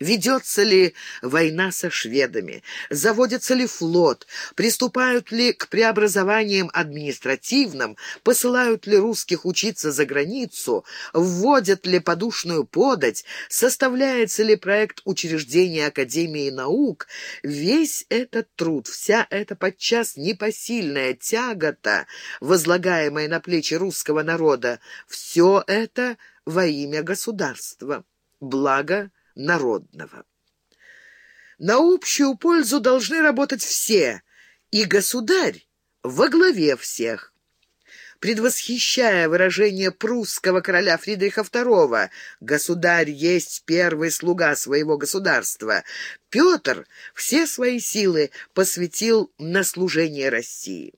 Ведется ли война со шведами? Заводится ли флот? Приступают ли к преобразованиям административным? Посылают ли русских учиться за границу? Вводят ли подушную подать? Составляется ли проект учреждения Академии наук? Весь этот труд, вся эта подчас непосильная тягота, возлагаемая на плечи русского народа, все это во имя государства. Благо – народного. На общую пользу должны работать все, и государь во главе всех. Предвосхищая выражение прусского короля Фридриха II «Государь есть первый слуга своего государства», Петр все свои силы посвятил на служение России.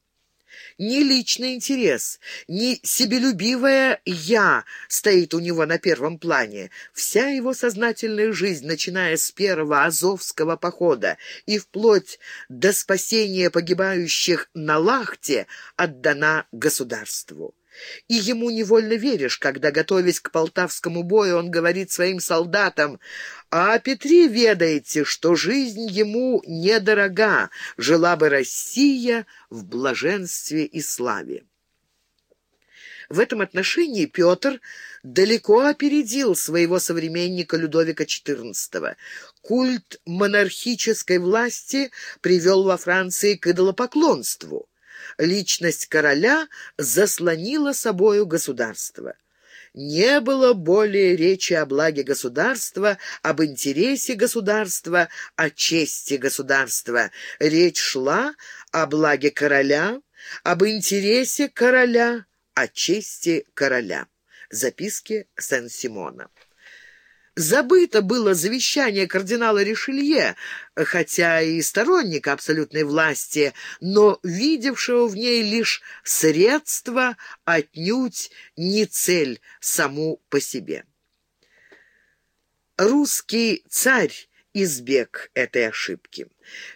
Ни личный интерес, ни себелюбивое «я» стоит у него на первом плане. Вся его сознательная жизнь, начиная с первого Азовского похода и вплоть до спасения погибающих на Лахте, отдана государству. И ему невольно веришь, когда, готовясь к полтавскому бою, он говорит своим солдатам, «А о Петре ведаете, что жизнь ему недорога, жила бы Россия в блаженстве и славе». В этом отношении Петр далеко опередил своего современника Людовика XIV. Культ монархической власти привел во Франции к идолопоклонству личность короля заслонила собою государство. Не было более речи о благе государства, об интересе государства, о чести государства. Речь шла о благе короля, об интересе короля, о чести короля. Записки Сен-Симона. Забыто было завещание кардинала Ришелье, хотя и сторонника абсолютной власти, но видевшего в ней лишь средство, отнюдь не цель саму по себе. Русский царь избег этой ошибки.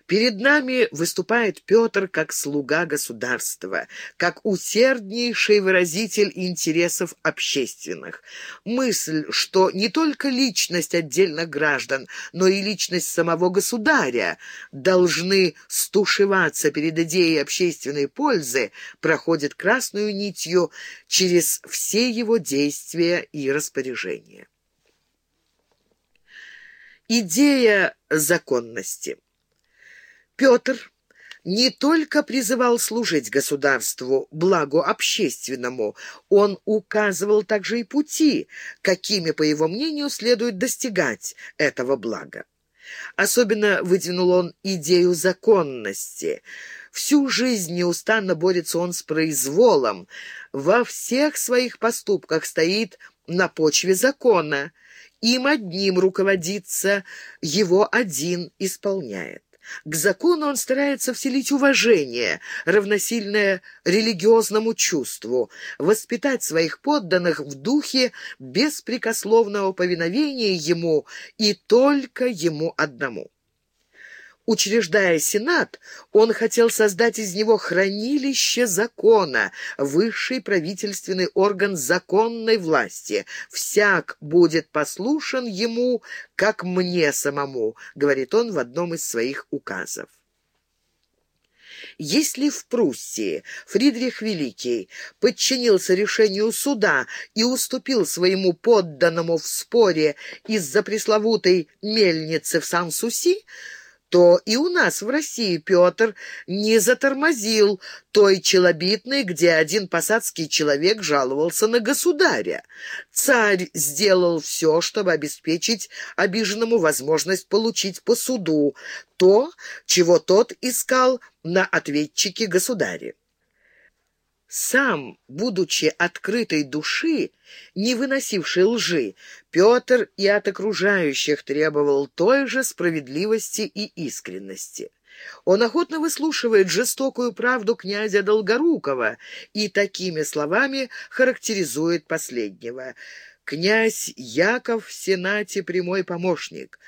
Перед нами выступает Петр как слуга государства, как усерднейший выразитель интересов общественных. Мысль, что не только личность отдельных граждан, но и личность самого государя должны стушеваться перед идеей общественной пользы, проходит красную нитью через все его действия и распоряжения. Идея законности. Петр не только призывал служить государству, благу общественному, он указывал также и пути, какими, по его мнению, следует достигать этого блага. Особенно выдвинул он идею законности. Всю жизнь неустанно борется он с произволом. Во всех своих поступках стоит на почве закона – им одним руководится, его один исполняет. К закону он старается вселить уважение, равносильное религиозному чувству, воспитать своих подданных в духе беспрекословного повиновения ему и только ему одному. Учреждая Сенат, он хотел создать из него хранилище закона, высший правительственный орган законной власти. «Всяк будет послушен ему, как мне самому», — говорит он в одном из своих указов. Если в Пруссии Фридрих Великий подчинился решению суда и уступил своему подданному в споре из-за пресловутой мельницы в Сан-Суси, то и у нас в России Петр не затормозил той челобитной, где один посадский человек жаловался на государя. Царь сделал все, чтобы обеспечить обиженному возможность получить по суду то, чего тот искал на ответчике государя. Сам, будучи открытой души, не выносившей лжи, Петр и от окружающих требовал той же справедливости и искренности. Он охотно выслушивает жестокую правду князя Долгорукова и такими словами характеризует последнего. «Князь Яков в Сенате прямой помощник.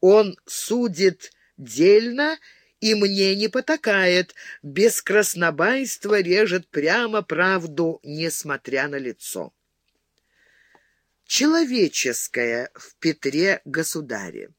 Он судит дельно и мне не потакает, без краснобайства режет прямо правду, несмотря на лицо. Человеческое в Петре Государе.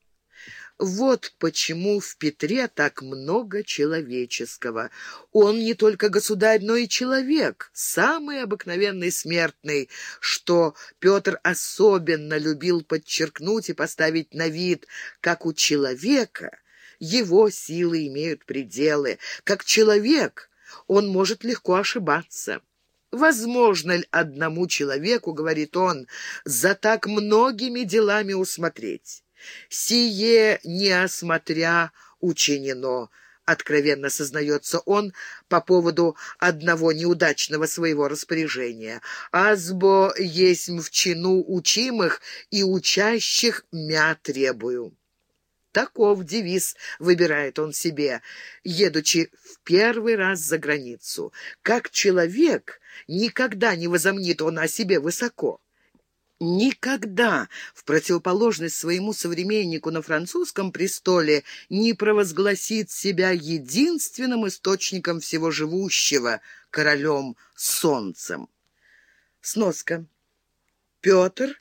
Вот почему в Петре так много человеческого. Он не только государь, но и человек, самый обыкновенный смертный, что Петр особенно любил подчеркнуть и поставить на вид, как у человека его силы имеют пределы, как человек он может легко ошибаться. Возможно ли одному человеку, говорит он, за так многими делами усмотреть? «Сие не осмотря учинено», — откровенно сознается он по поводу одного неудачного своего распоряжения. «Азбо есть в чину учимых и учащих мя требую». Таков девиз выбирает он себе, едучи в первый раз за границу. Как человек никогда не возомнит он о себе высоко никогда, в противоположность своему современнику на французском престоле, не провозгласит себя единственным источником всего живущего, королем солнцем. Сноска. Петр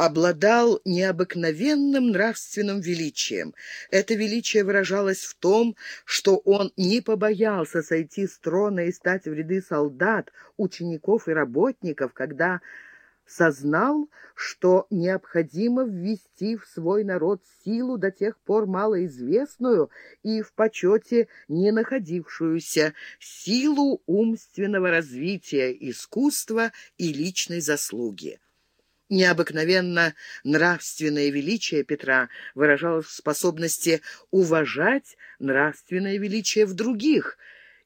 обладал необыкновенным нравственным величием. Это величие выражалось в том, что он не побоялся сойти с трона и стать в ряды солдат, учеников и работников, когда сознал, что необходимо ввести в свой народ силу до тех пор малоизвестную и в почете не находившуюся, силу умственного развития, искусства и личной заслуги. Необыкновенно нравственное величие Петра выражалось в способности уважать нравственное величие в других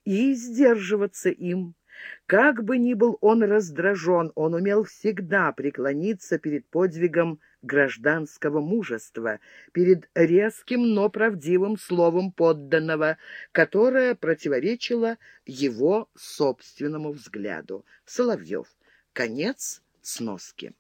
и сдерживаться им. Как бы ни был он раздражен, он умел всегда преклониться перед подвигом гражданского мужества, перед резким, но правдивым словом подданного, которое противоречило его собственному взгляду. Соловьев. Конец сноски.